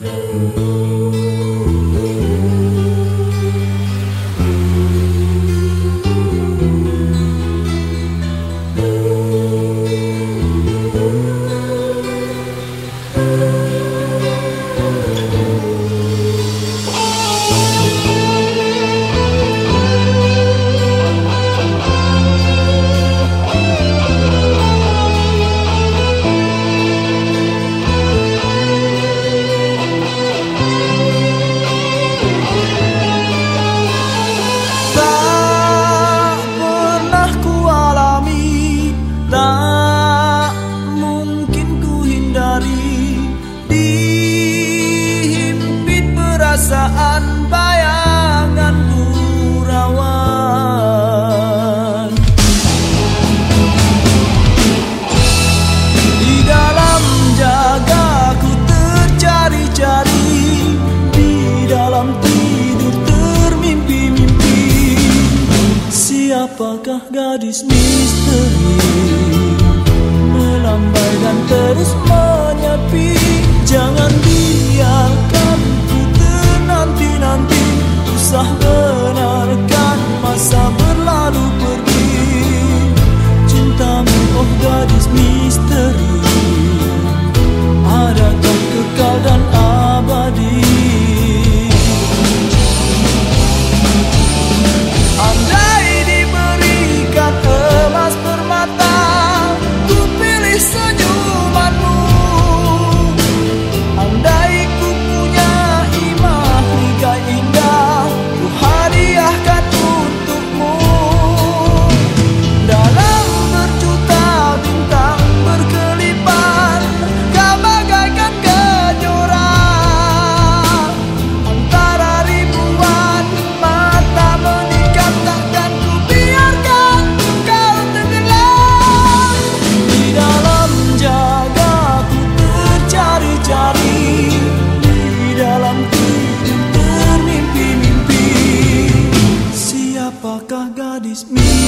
Música Siapakah gadis misteri? Melambai dan terus menyepi Jangan biarkan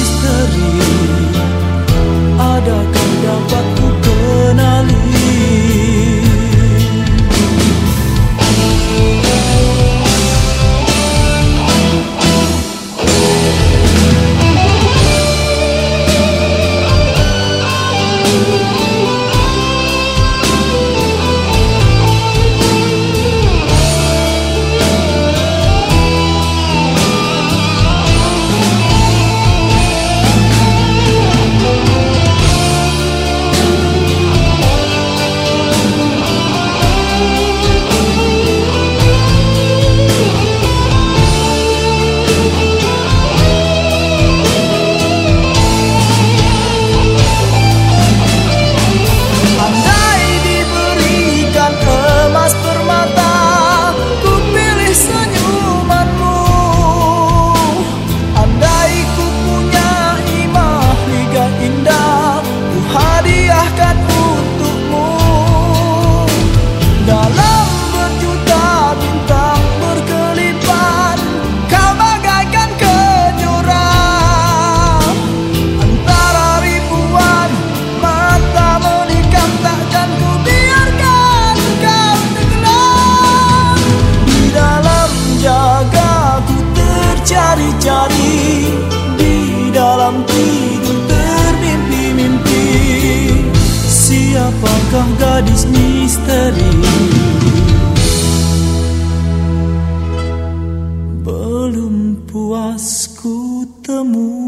misteri. Adakah dapat ku kenali? Maukah gadis misteri. Belum puas ku temui